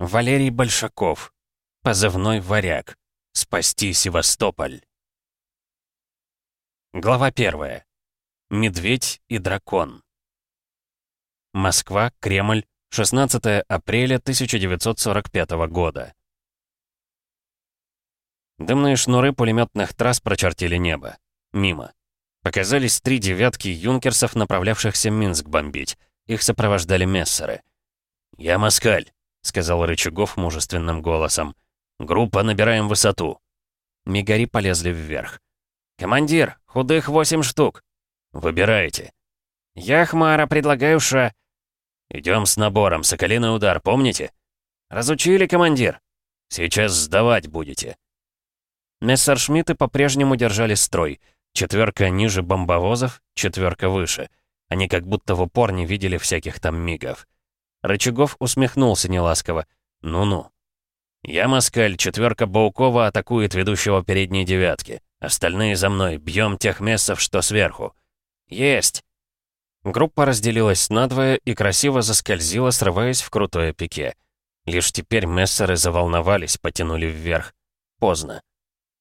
Валерий Большаков. Позывной «Варяг». Спасти Севастополь. Глава 1. Медведь и дракон. Москва, Кремль, 16 апреля 1945 года. Дымные шнуры пулеметных трасс прочертили небо. Мимо. Показались три девятки юнкерсов, направлявшихся Минск бомбить. Их сопровождали мессеры. «Я москаль», — сказал Рычагов мужественным голосом. «Группа, набираем высоту». Мигари полезли вверх. «Командир, худых восемь штук». «Выбирайте». «Я, Хмара, предлагаю ша...» «Идем с набором, соколиный удар, помните?» «Разучили, командир?» «Сейчас сдавать будете». Мессершмитты по-прежнему держали строй. Четверка ниже бомбовозов, четверка выше. Они как будто в упор не видели всяких там мигов. Рычагов усмехнулся неласково. «Ну-ну». «Я москаль, четверка Баукова атакует ведущего передней девятки. Остальные за мной, бьем тех мессов, что сверху». «Есть!» Группа разделилась надвое и красиво заскользила, срываясь в крутое пике. Лишь теперь мессеры заволновались, потянули вверх. Поздно.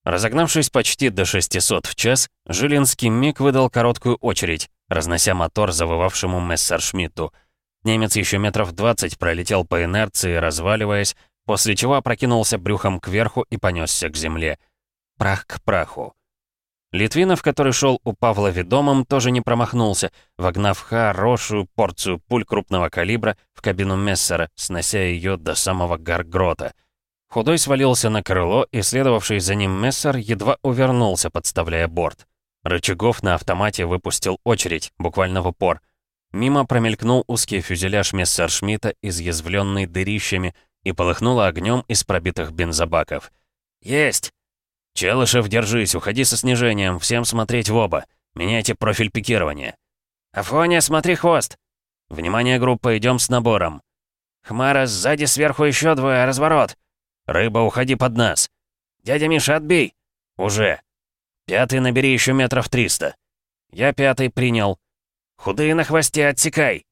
Разогнавшись почти до 600 в час, Жилинский миг выдал короткую очередь, разнося мотор завывавшему Мессершмитту. Немец еще метров 20 пролетел по инерции, разваливаясь, после чего опрокинулся брюхом кверху и понесся к земле. Прах к праху. Литвинов, который шел у Павла ведомым, тоже не промахнулся, вогнав хорошую порцию пуль крупного калибра в кабину Мессера, снося ее до самого Гаргрота — Худой свалился на крыло, и следовавший за ним Мессер едва увернулся, подставляя борт. Рычагов на автомате выпустил очередь, буквально в упор. Мимо промелькнул узкий фюзеляж Мессершмитта, изъязвленный дырищами, и полыхнуло огнем из пробитых бензобаков. «Есть!» «Челышев, держись, уходи со снижением, всем смотреть в оба. Меняйте профиль пикирования». «Афоня, смотри хвост!» «Внимание, группа, идем с набором». «Хмара, сзади сверху еще двое, разворот!» «Рыба, уходи под нас!» «Дядя Миша, отбей!» «Уже!» «Пятый набери еще метров триста!» «Я пятый принял!» «Худые на хвосте, отсекай!»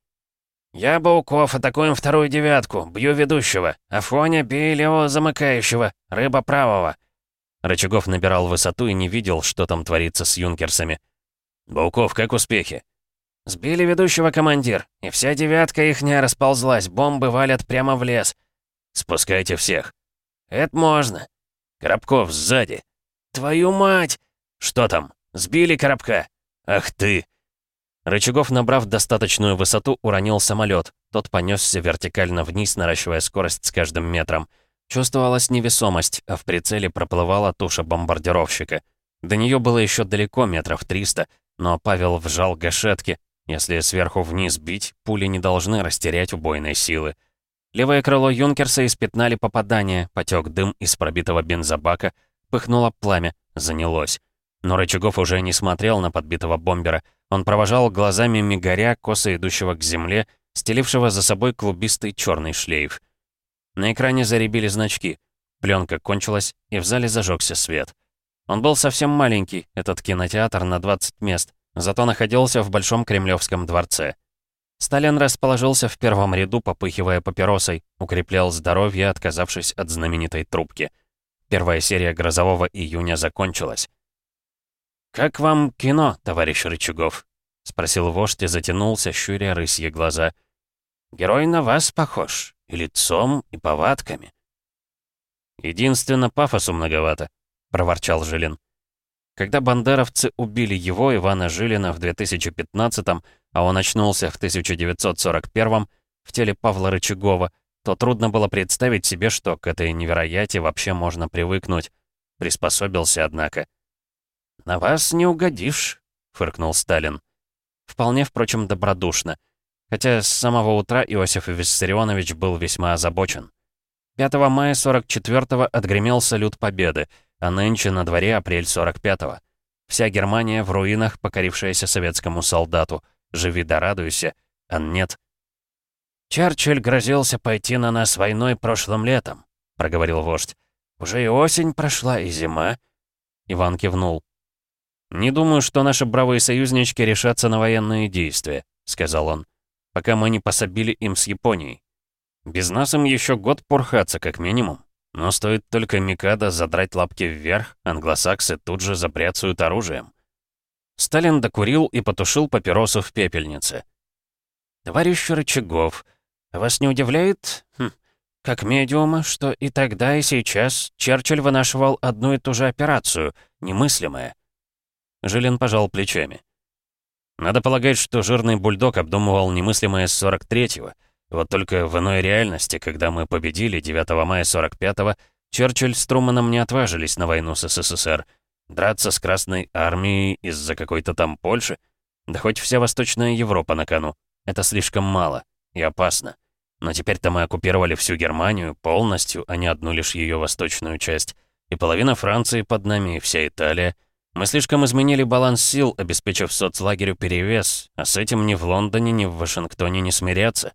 «Я Бауков, атакуем вторую девятку, бью ведущего. Афоня, бей левого замыкающего, рыба правого». Рычагов набирал высоту и не видел, что там творится с юнкерсами. «Бауков, как успехи?» «Сбили ведущего командир, и вся девятка ихняя расползлась, бомбы валят прямо в лес». «Спускайте всех». «Это можно». «Коробков, сзади». «Твою мать!» «Что там? Сбили коробка?» «Ах ты!» Рычагов, набрав достаточную высоту, уронил самолет. Тот понесся вертикально вниз, наращивая скорость с каждым метром. Чувствовалась невесомость, а в прицеле проплывала туша бомбардировщика. До нее было еще далеко, метров триста, но Павел вжал гашетки. Если сверху вниз бить, пули не должны растерять убойной силы. Левое крыло Юнкерса испятнали попадание, потек дым из пробитого бензобака, пыхнуло пламя, занялось. Но Рычагов уже не смотрел на подбитого бомбера. Он провожал глазами мигаря, косо идущего к земле, стелившего за собой клубистый черный шлейф. На экране заребили значки. Пленка кончилась, и в зале зажегся свет. Он был совсем маленький, этот кинотеатр на 20 мест, зато находился в Большом Кремлевском дворце. Сталин расположился в первом ряду, попыхивая папиросой, укреплял здоровье, отказавшись от знаменитой трубки. Первая серия «Грозового июня» закончилась. «Как вам кино, товарищ Рычагов?» — спросил вождь и затянулся, щуря рысье глаза. «Герой на вас похож, и лицом, и повадками». «Единственно, пафосу многовато», — проворчал Жилин. Когда бандеровцы убили его, Ивана Жилина, в 2015-м, а он очнулся в 1941-м в теле Павла Рычагова, то трудно было представить себе, что к этой неверояте вообще можно привыкнуть. Приспособился, однако. «На вас не угодишь», — фыркнул Сталин. Вполне, впрочем, добродушно. Хотя с самого утра Иосиф Виссарионович был весьма озабочен. 5 мая 44-го отгремел салют Победы — а нынче на дворе апрель 45-го. Вся Германия в руинах, покорившаяся советскому солдату. Живи да радуйся, а нет. «Черчилль грозился пойти на нас войной прошлым летом», — проговорил вождь. «Уже и осень прошла, и зима». Иван кивнул. «Не думаю, что наши бравые союзнички решатся на военные действия», — сказал он, «пока мы не пособили им с Японией». Без нас им еще год порхаться, как минимум. Но стоит только Микада задрать лапки вверх, англосаксы тут же запрятсуют оружием. Сталин докурил и потушил папиросу в пепельнице. «Товарищ Рычагов, вас не удивляет, хм, как медиума, что и тогда, и сейчас Черчилль вынашивал одну и ту же операцию, немыслимое?» Жилин пожал плечами. Надо полагать, что жирный бульдог обдумывал немыслимое с 43-го. Вот только в иной реальности, когда мы победили 9 мая 45-го, Черчилль с Труманом не отважились на войну с СССР. Драться с Красной Армией из-за какой-то там Польши? Да хоть вся Восточная Европа на кону. Это слишком мало и опасно. Но теперь-то мы оккупировали всю Германию полностью, а не одну лишь ее восточную часть. И половина Франции под нами, и вся Италия — мы слишком изменили баланс сил, обеспечив соцлагерю перевес, а с этим ни в Лондоне, ни в Вашингтоне не смиряться.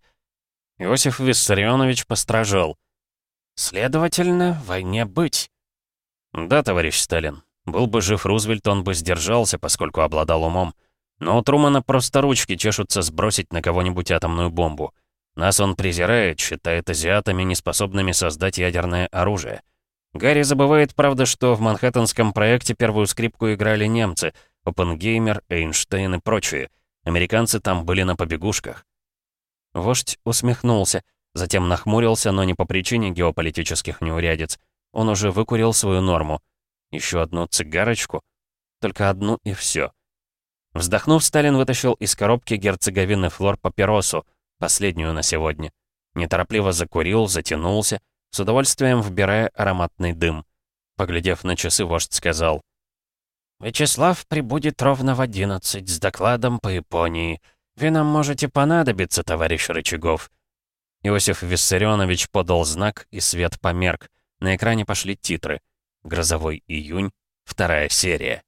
Иосиф Виссарионович постражал. Следовательно, войне быть. Да, товарищ Сталин. Был бы жив Рузвельт, он бы сдержался, поскольку обладал умом. Но у Трумана просто ручки чешутся сбросить на кого-нибудь атомную бомбу. Нас он презирает, считает азиатами, неспособными создать ядерное оружие. Гарри забывает, правда, что в манхэттенском проекте первую скрипку играли немцы, Оппенгеймер, Эйнштейн и прочие. Американцы там были на побегушках. Вождь усмехнулся, затем нахмурился, но не по причине геополитических неурядиц. Он уже выкурил свою норму. Еще одну цигарочку? Только одну и все. Вздохнув, Сталин вытащил из коробки герцоговины флор папиросу, последнюю на сегодня. Неторопливо закурил, затянулся, с удовольствием вбирая ароматный дым. Поглядев на часы, вождь сказал. «Вячеслав прибудет ровно в одиннадцать с докладом по Японии. Вы нам можете понадобиться, товарищ Рычагов». Иосиф Виссарионович подал знак, и свет померк. На экране пошли титры. «Грозовой июнь», вторая серия.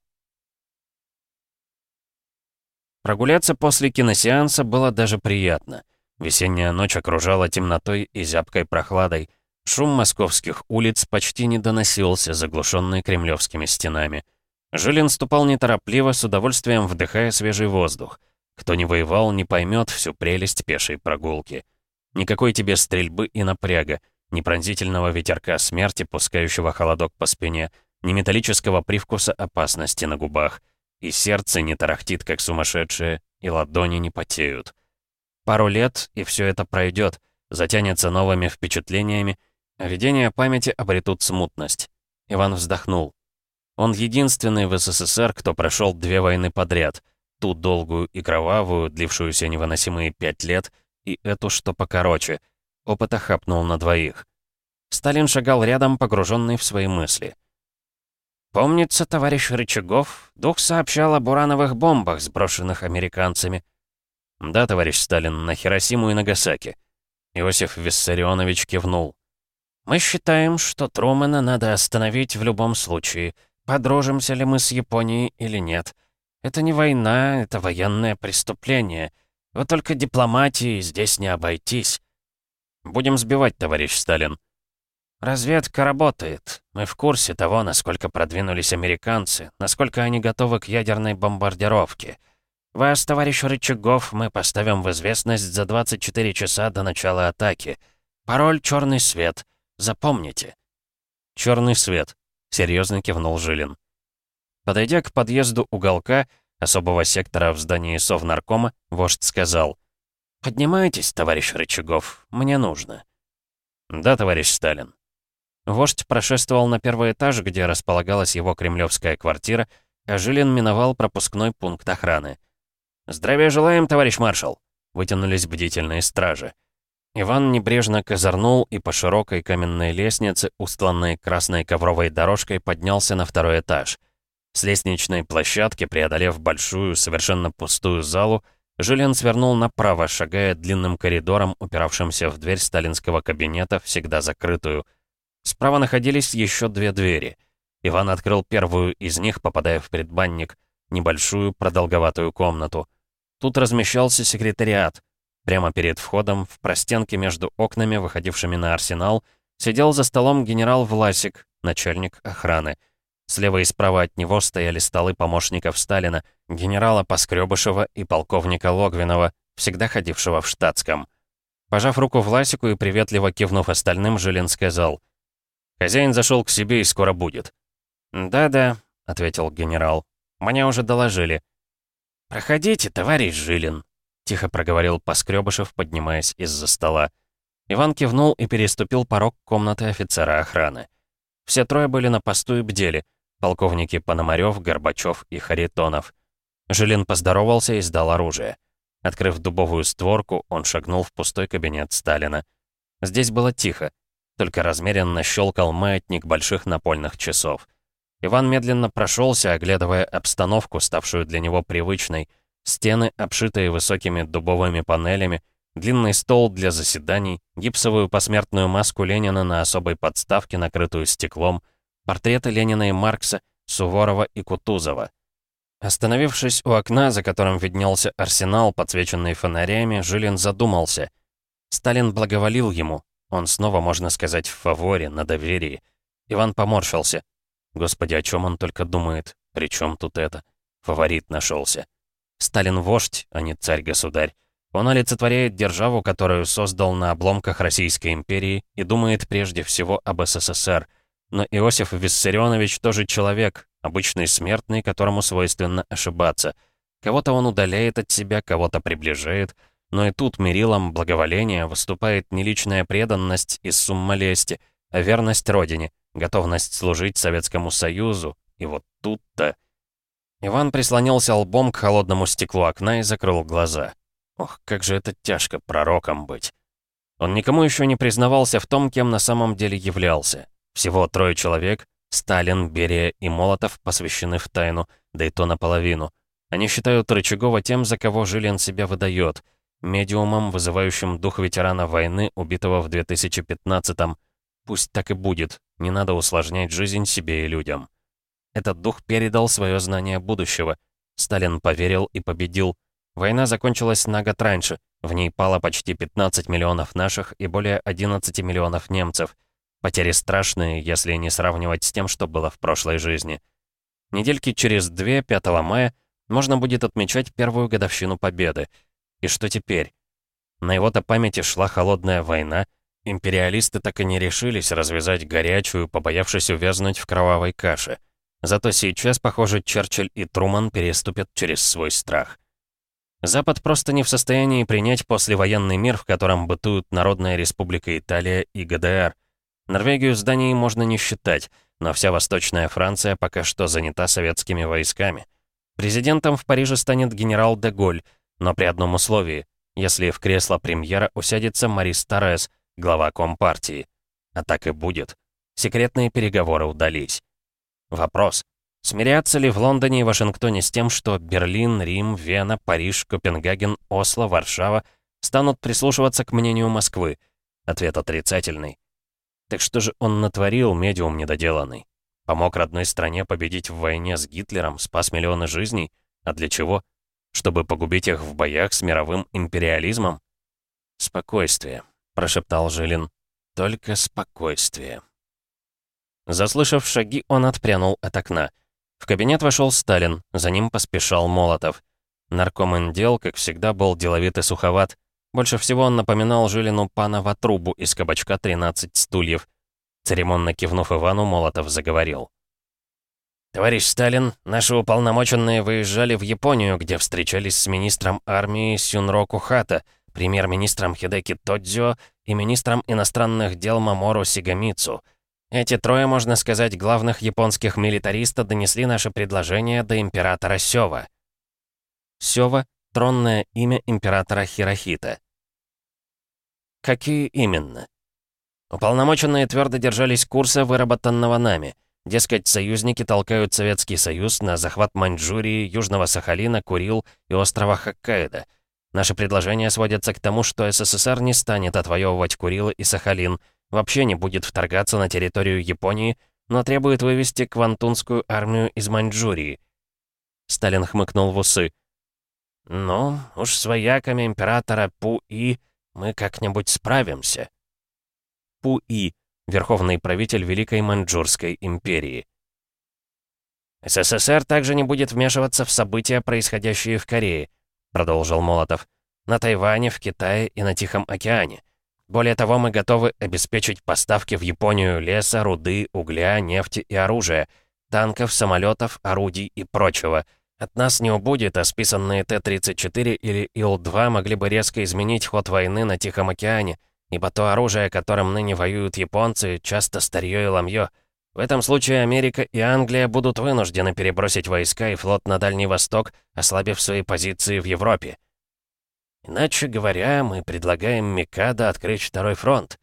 Прогуляться после киносеанса было даже приятно. Весенняя ночь окружала темнотой и зябкой прохладой. Шум московских улиц почти не доносился, заглушенный кремлевскими стенами. Жилин ступал неторопливо, с удовольствием вдыхая свежий воздух. Кто не воевал, не поймет всю прелесть пешей прогулки. Никакой тебе стрельбы и напряга, ни пронзительного ветерка смерти, пускающего холодок по спине, ни металлического привкуса опасности на губах. И сердце не тарахтит, как сумасшедшее, и ладони не потеют. Пару лет, и все это пройдет, затянется новыми впечатлениями, Видения памяти обретут смутность. Иван вздохнул. Он единственный в СССР, кто прошел две войны подряд. Ту долгую и кровавую, длившуюся невыносимые пять лет, и эту, что покороче. Опыта хапнул на двоих. Сталин шагал рядом, погруженный в свои мысли. «Помнится, товарищ Рычагов, дух сообщал о бурановых бомбах, сброшенных американцами». «Да, товарищ Сталин, на Хиросиму и Нагасаки». Иосиф Виссарионович кивнул. Мы считаем, что Трумэна надо остановить в любом случае, подружимся ли мы с Японией или нет. Это не война, это военное преступление. Вот только дипломатии здесь не обойтись. Будем сбивать, товарищ Сталин. Разведка работает. Мы в курсе того, насколько продвинулись американцы, насколько они готовы к ядерной бомбардировке. Вас, товарищ Рычагов, мы поставим в известность за 24 часа до начала атаки. Пароль «Черный свет». Запомните». «Черный свет», — серьезно кивнул Жилин. Подойдя к подъезду уголка, особого сектора в здании Совнаркома, вождь сказал, «Поднимайтесь, товарищ Рычагов, мне нужно». «Да, товарищ Сталин». Вождь прошествовал на первый этаж, где располагалась его кремлевская квартира, а Жилин миновал пропускной пункт охраны. «Здравия желаем, товарищ маршал!» — вытянулись бдительные стражи. Иван небрежно козырнул и по широкой каменной лестнице, устланной красной ковровой дорожкой, поднялся на второй этаж. С лестничной площадки, преодолев большую, совершенно пустую залу, Жилин свернул направо, шагая длинным коридором, упиравшимся в дверь сталинского кабинета, всегда закрытую. Справа находились еще две двери. Иван открыл первую из них, попадая в предбанник, небольшую продолговатую комнату. Тут размещался секретариат — Прямо перед входом, в простенке между окнами, выходившими на арсенал, сидел за столом генерал Власик, начальник охраны. Слева и справа от него стояли столы помощников Сталина, генерала Поскребышева и полковника Логвинова, всегда ходившего в штатском. Пожав руку Власику и приветливо кивнув остальным, Жилин сказал. «Хозяин зашел к себе и скоро будет». «Да-да», — ответил генерал. «Мне уже доложили». «Проходите, товарищ Жилин», — тихо проговорил Поскребышев, поднимаясь из-за стола. Иван кивнул и переступил порог комнаты офицера охраны. Все трое были на посту и бдели. Полковники Пономарёв, Горбачев и Харитонов. Жилин поздоровался и сдал оружие. Открыв дубовую створку, он шагнул в пустой кабинет Сталина. Здесь было тихо, только размеренно щелкал маятник больших напольных часов. Иван медленно прошелся, оглядывая обстановку, ставшую для него привычной. Стены, обшитые высокими дубовыми панелями, длинный стол для заседаний, гипсовую посмертную маску Ленина на особой подставке, накрытую стеклом, портреты Ленина и Маркса, Суворова и Кутузова. Остановившись у окна, за которым виднелся арсенал, подсвеченный фонарями, Жилин задумался. Сталин благоволил ему. Он снова, можно сказать, в фаворе, на доверии. Иван поморщился. Господи, о чем он только думает? При чем тут это? Фаворит нашелся. Сталин вождь, а не царь-государь. Он олицетворяет державу, которую создал на обломках Российской империи и думает прежде всего об СССР. Но Иосиф Виссарионович тоже человек, обычный смертный, которому свойственно ошибаться. Кого-то он удаляет от себя, кого-то приближает. Но и тут мерилом благоволения выступает не личная преданность из сумма лести, а верность Родине, готовность служить Советскому Союзу. И вот тут-то... Иван прислонился лбом к холодному стеклу окна и закрыл глаза. Ох, как же это тяжко пророком быть. Он никому еще не признавался в том, кем на самом деле являлся. Всего трое человек, Сталин, Берия и Молотов посвящены в тайну, да и то наполовину. Они считают Рычагова тем, за кого Жилин себя выдает, медиумом, вызывающим дух ветерана войны, убитого в 2015-м. Пусть так и будет, не надо усложнять жизнь себе и людям. Этот дух передал свое знание будущего. Сталин поверил и победил. Война закончилась на год раньше. В ней пало почти 15 миллионов наших и более 11 миллионов немцев. Потери страшные, если не сравнивать с тем, что было в прошлой жизни. Недельки через две, 5 мая, можно будет отмечать первую годовщину Победы. И что теперь? На его-то памяти шла холодная война, империалисты так и не решились развязать горячую, побоявшись увязнуть в кровавой каше. Зато сейчас, похоже, Черчилль и Труман переступят через свой страх. Запад просто не в состоянии принять послевоенный мир, в котором бытуют Народная Республика Италия и ГДР. Норвегию зданий можно не считать, но вся Восточная Франция пока что занята советскими войсками. Президентом в Париже станет генерал де Голь, но при одном условии, если в кресло премьера усядется Марис Торрес, глава Компартии. А так и будет. Секретные переговоры удались. Вопрос. Смирятся ли в Лондоне и Вашингтоне с тем, что Берлин, Рим, Вена, Париж, Копенгаген, Осло, Варшава станут прислушиваться к мнению Москвы? Ответ отрицательный. Так что же он натворил, медиум недоделанный? Помог родной стране победить в войне с Гитлером, спас миллионы жизней? А для чего? Чтобы погубить их в боях с мировым империализмом? «Спокойствие», — прошептал Жилин. «Только спокойствие». Заслышав шаги, он отпрянул от окна. В кабинет вошел Сталин, за ним поспешал Молотов. Нарком дел, как всегда, был деловит и суховат. Больше всего он напоминал Жилину пана Ватрубу из кабачка «13 стульев». Церемонно кивнув Ивану, Молотов заговорил. «Товарищ Сталин, наши уполномоченные выезжали в Японию, где встречались с министром армии Сюнро Кухата, премьер-министром Хидеки Тодзио и министром иностранных дел Мамору Сигамицу — эти трое, можно сказать, главных японских милитариста донесли наше предложение до императора Сёва. Сёва — тронное имя императора Хирохита. Какие именно? Уполномоченные твердо держались курса, выработанного нами. Дескать, союзники толкают Советский Союз на захват Маньчжурии, Южного Сахалина, Курил и острова Хоккайдо. Наши предложения сводятся к тому, что СССР не станет отвоевывать Курилы и Сахалин — вообще не будет вторгаться на территорию Японии, но требует вывести Квантунскую армию из Маньчжурии. Сталин хмыкнул в усы. «Ну, уж с вояками императора Пу-И мы как-нибудь справимся». Пу-И — верховный правитель Великой Маньчжурской империи. «СССР также не будет вмешиваться в события, происходящие в Корее», — продолжил Молотов. На Тайване, в Китае и на Тихом океане. Более того, мы готовы обеспечить поставки в Японию леса, руды, угля, нефти и оружия, танков, самолетов, орудий и прочего. От нас не убудет, а списанные Т-34 или Ил-2 могли бы резко изменить ход войны на Тихом океане, ибо то оружие, которым ныне воюют японцы, часто старье и ламье. В этом случае Америка и Англия будут вынуждены перебросить войска и флот на Дальний Восток, ослабив свои позиции в Европе. Иначе говоря, мы предлагаем Микадо открыть второй фронт.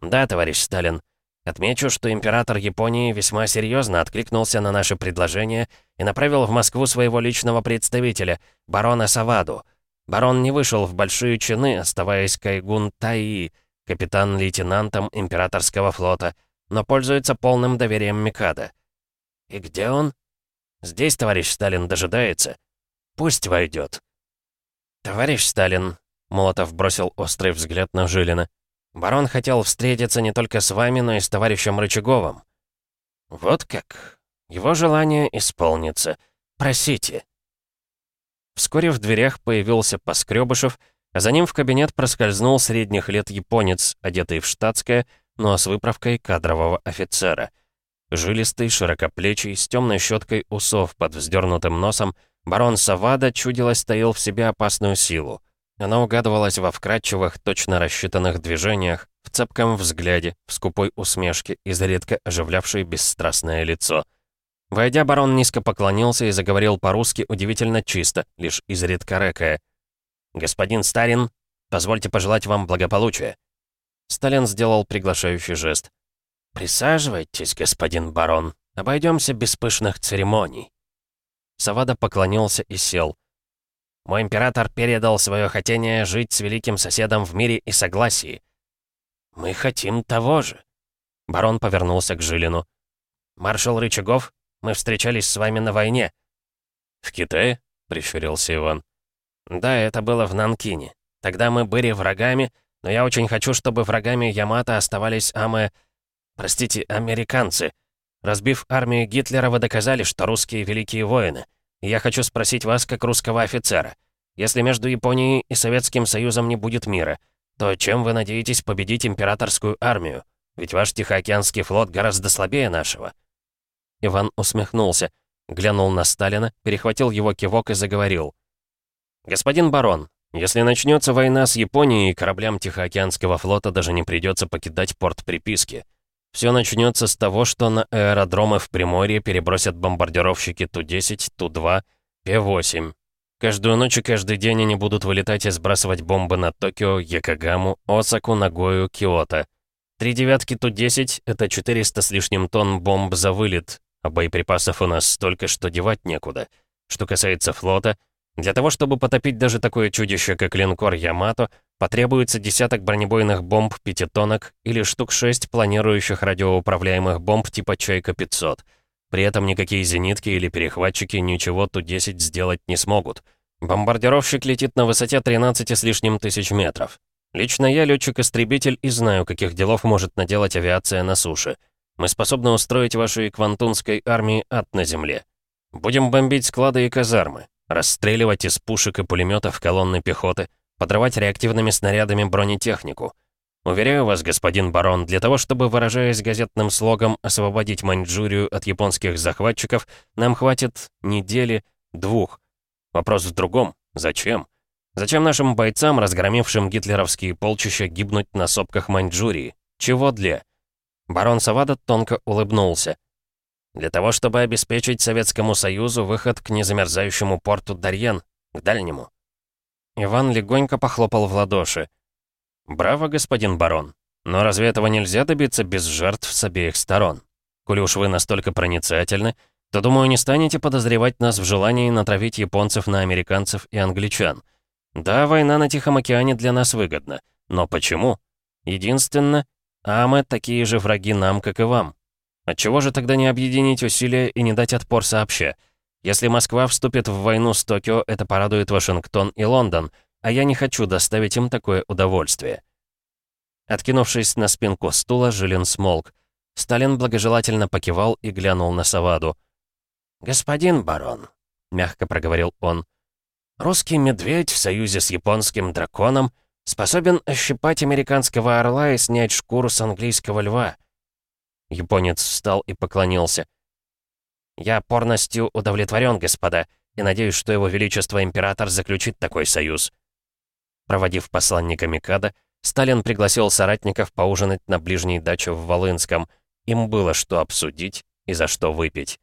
Да, товарищ Сталин. Отмечу, что император Японии весьма серьезно откликнулся на наше предложение и направил в Москву своего личного представителя, барона Саваду. Барон не вышел в большие чины, оставаясь Кайгун Таи, капитан-лейтенантом императорского флота, но пользуется полным доверием Микадо. И где он? Здесь товарищ Сталин дожидается. Пусть войдет. «Товарищ Сталин», — Молотов бросил острый взгляд на Жилина, «барон хотел встретиться не только с вами, но и с товарищем Рычаговым». «Вот как? Его желание исполнится. Просите». Вскоре в дверях появился Поскребышев, а за ним в кабинет проскользнул средних лет японец, одетый в штатское, но с выправкой кадрового офицера. Жилистый, широкоплечий, с темной щеткой усов под вздернутым носом, Барон Савада, чудилось, таил в себе опасную силу. Она угадывалась во вкрадчивых, точно рассчитанных движениях, в цепком взгляде, в скупой усмешке, изредка оживлявшей бесстрастное лицо. Войдя, барон низко поклонился и заговорил по-русски удивительно чисто, лишь изредка рэкая. «Господин Старин, позвольте пожелать вам благополучия». Сталин сделал приглашающий жест. «Присаживайтесь, господин барон. Обойдемся без пышных церемоний». Савада поклонился и сел. «Мой император передал свое хотение жить с великим соседом в мире и согласии». «Мы хотим того же». Барон повернулся к Жилину. «Маршал Рычагов, мы встречались с вами на войне». «В Китае?» — прищурился Иван. «Да, это было в Нанкине. Тогда мы были врагами, но я очень хочу, чтобы врагами Ямато оставались амы... Простите, американцы. Разбив армию Гитлера, вы доказали, что русские великие воины. Я хочу спросить вас, как русского офицера. Если между Японией и Советским Союзом не будет мира, то чем вы надеетесь победить императорскую армию? Ведь ваш Тихоокеанский флот гораздо слабее нашего». Иван усмехнулся, глянул на Сталина, перехватил его кивок и заговорил. «Господин барон, если начнется война с Японией, кораблям Тихоокеанского флота даже не придется покидать порт приписки. Все начнется с того, что на аэродромы в Приморье перебросят бомбардировщики Ту-10, Ту-2, П-8. Каждую ночь и каждый день они будут вылетать и сбрасывать бомбы на Токио, Якогаму, Осаку, Нагою, Киото. Три девятки Ту-10 — это 400 с лишним тонн бомб за вылет, а боеприпасов у нас столько, что девать некуда. Что касается флота — для того, чтобы потопить даже такое чудище, как линкор «Ямато», потребуется десяток бронебойных бомб пятитонок или штук шесть планирующих радиоуправляемых бомб типа «Чайка-500». При этом никакие зенитки или перехватчики ничего Ту-10 сделать не смогут. Бомбардировщик летит на высоте 13 с лишним тысяч метров. Лично я летчик-истребитель и знаю, каких делов может наделать авиация на суше. Мы способны устроить вашей квантунской армии ад на земле. Будем бомбить склады и казармы. Расстреливать из пушек и пулеметов колонны пехоты, подрывать реактивными снарядами бронетехнику. Уверяю вас, господин барон, для того, чтобы, выражаясь газетным слогом, освободить Маньчжурию от японских захватчиков, нам хватит недели, двух. Вопрос в другом. Зачем? Зачем нашим бойцам, разгромившим гитлеровские полчища, гибнуть на сопках Маньчжурии? Чего для? Барон Савада тонко улыбнулся. Для того, чтобы обеспечить Советскому Союзу выход к незамерзающему порту Дарьен, к дальнему. Иван легонько похлопал в ладоши. «Браво, господин барон. Но разве этого нельзя добиться без жертв с обеих сторон? Коли уж вы настолько проницательны, то, думаю, не станете подозревать нас в желании натравить японцев на американцев и англичан. Да, война на Тихом океане для нас выгодна. Но почему? Единственно, а мы такие же враги нам, как и вам. Отчего же тогда не объединить усилия и не дать отпор сообща? Если Москва вступит в войну с Токио, это порадует Вашингтон и Лондон, а я не хочу доставить им такое удовольствие. Откинувшись на спинку стула, Жилин смолк. Сталин благожелательно покивал и глянул на Саваду. «Господин барон», — мягко проговорил он, Русский медведь в союзе с японским драконом способен ощипать американского орла и снять шкуру с английского льва. Японец встал и поклонился. «Я полностью удовлетворен, господа, и надеюсь, что его величество император заключит такой союз». Проводив посланника Микада, Сталин пригласил соратников поужинать на ближней даче в Волынском. Им было что обсудить и за что выпить.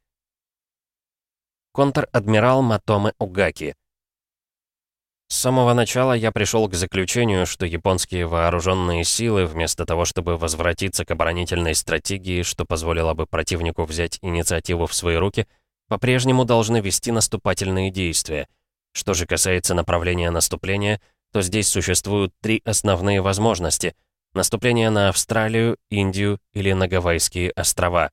Контр-адмирал Матоме Угаки. С самого начала я пришел к заключению, что японские вооруженные силы, вместо того, чтобы возвратиться к оборонительной стратегии, что позволило бы противнику взять инициативу в свои руки, по-прежнему должны вести наступательные действия. Что же касается направления наступления, то здесь существуют три основные возможности. Наступление на Австралию, Индию или на Гавайские острова.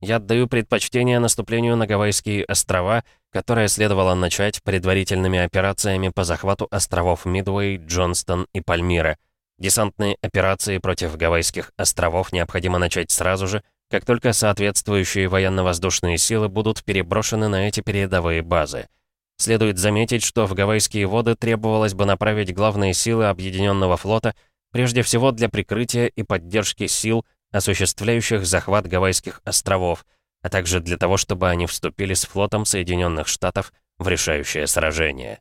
Я отдаю предпочтение наступлению на Гавайские острова, которое следовало начать предварительными операциями по захвату островов Мидуэй, Джонстон и Пальмира. Десантные операции против Гавайских островов необходимо начать сразу же, как только соответствующие военно-воздушные силы будут переброшены на эти передовые базы. Следует заметить, что в Гавайские воды требовалось бы направить главные силы Объединенного флота прежде всего для прикрытия и поддержки сил, осуществляющих захват Гавайских островов, а также для того, чтобы они вступили с флотом Соединенных Штатов в решающее сражение.